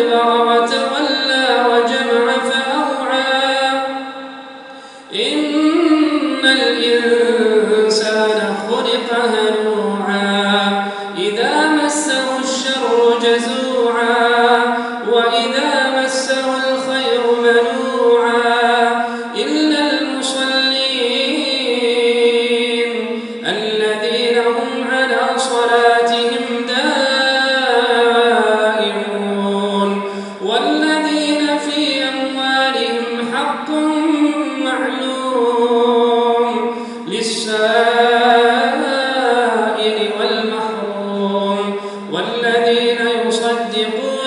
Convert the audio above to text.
الله